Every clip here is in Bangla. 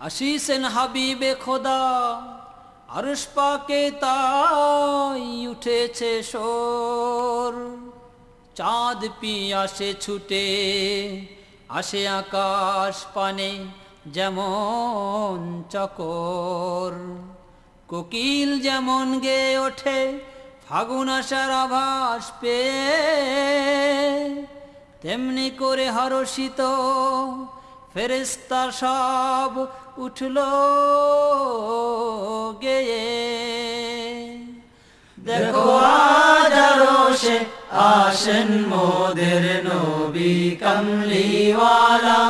আসিসেন হাবিবে খোদা, আরশ পাকে তাই উঠেছে সোর চাঁদ পি আসে ছুটে আসে আকাশ পানে যেমন চকর। কোকিল যেমন গে ওঠে, ফাগুন আসার আভাস পেয়ে। তেমনি করে হরষিত ফেরেস্তা সব উঠল গেয়ে। দেখো আজারো সে আসেন মোদের নবী কমলিওয়ালা।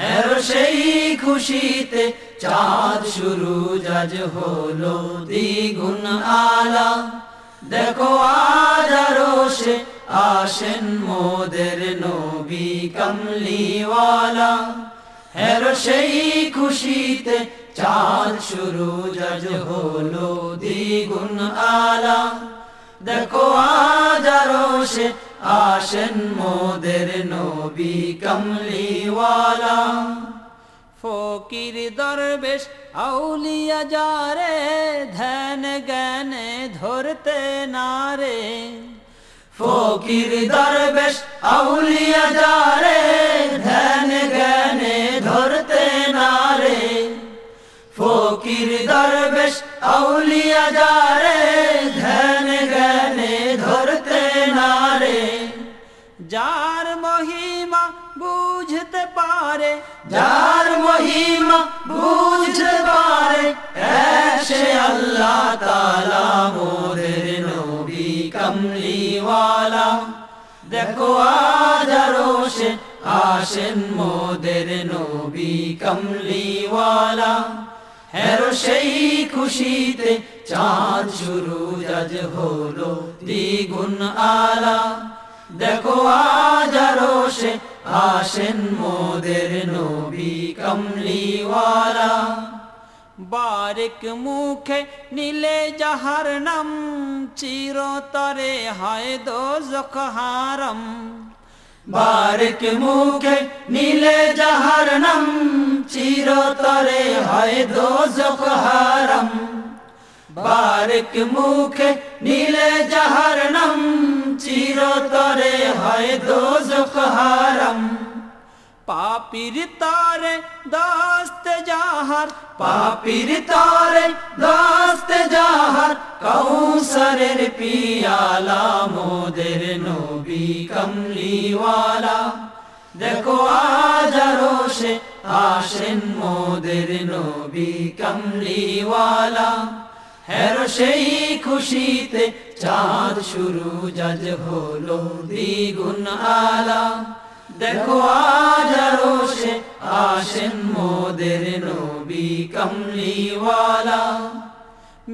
হের সেই খুশিতে চাঁদ শুরু জাজ হলো দ্বিগুণ আলা। দেখো আজারো সে আসেন মোদের নবী কমলিওয়ালা হের সেই খুশিতে চাঁদ শুরু, জাজ হলো দ্বিগুণ আলা। দেখো আজারো আসেন মোদের নবী কমলিওয়ালা ফকির দরবেশ আউলিয়া যারে, ধ্যান জ্ঞানে ধরতে নারে ফকির দরবেশ আউলিয়া যারে দরবেশ আউলিয়া যারে ধ্যান জ্ঞানে ধরতে নারে যার মহিমা বুঝতে পারে যার মহিমা বুঝতে পারে সে আল্লাহ তালা মোদের নবী কমলিওয়ালা দেখো আজারো সে আসেন মোদের নবী কমলিওয়ালা হেরো সেই খুশিতে চাঁদ শুরু জাজ হলো দ্বিগুণ আলা। দেখো আজারো সে আসেন মোদের নবী কমলিওয়ালা। বারেক মুখে নীলে যাহার নাম, চিরতরে হয় দোজখ হারম। বারেক মুখে নীলে যাহার নাম চিরতরে হয় দোজখ হারম। বারেক মুখে নীলে নাম, চিরতরে হয় দোজখ হারম। পাপির তারে দস্তে যাহার, পাপির তারে দস্ত যাহার। কৌসরের পিয়ালা মোদের নবী কমলিওয়ালা। দেখো আজারো সে আসেন মোদের নবী কমলিওয়ালা। হের সেই খুশিতে চাঁদ শুরু, জাজ হলো দ্বিগুণ আলা। দেখো আজারো সে আসেন মোদের নবী কমলিওয়ালা।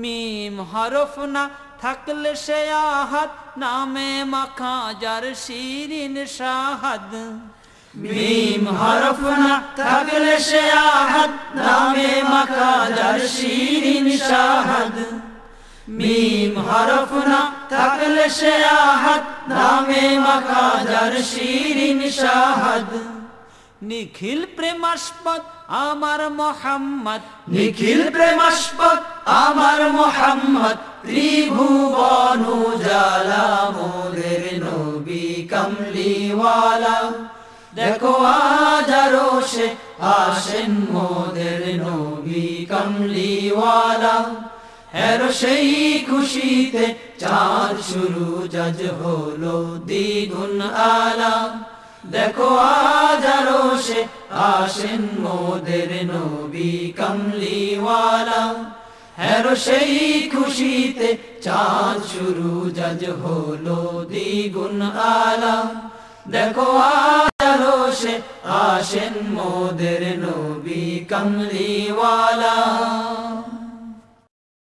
মিম হরফ না থাকলে সে আহাত নামে মাখা যার শিরিন শাহাদ। মিম হরফ না থাকলে সে আহাদ, নামে মাখা যার শিরিন শাহাদ। মিম হরফ না থাকলে সে আহাদ, নামে মাখা যার শিরিন শাহাদ। নিখিল প্রেমাস্পদ আমার মোহাম্মদ। নিখিল প্রেমাস্পদ আমার মোহাম্মদ। ত্রিভুবন জালা মোদের নবী কমলিওয়ালা। দেখো আজারো সে আসেন মোদের নবী কমলিওয়ালা। হের সেই খুশিতে চাঁদ শুরু জাজ হলো দ্বিগুণ আলা। দেখো আজারো সে আসেন মোদের নবী কমলিওয়ালা। হের সেই খুশিতে চাঁদ শুরু জাজ হলো দ্বিগুণ আলা। দেখো আজারো সে আসেন মোদের নবী কমলিওয়ালা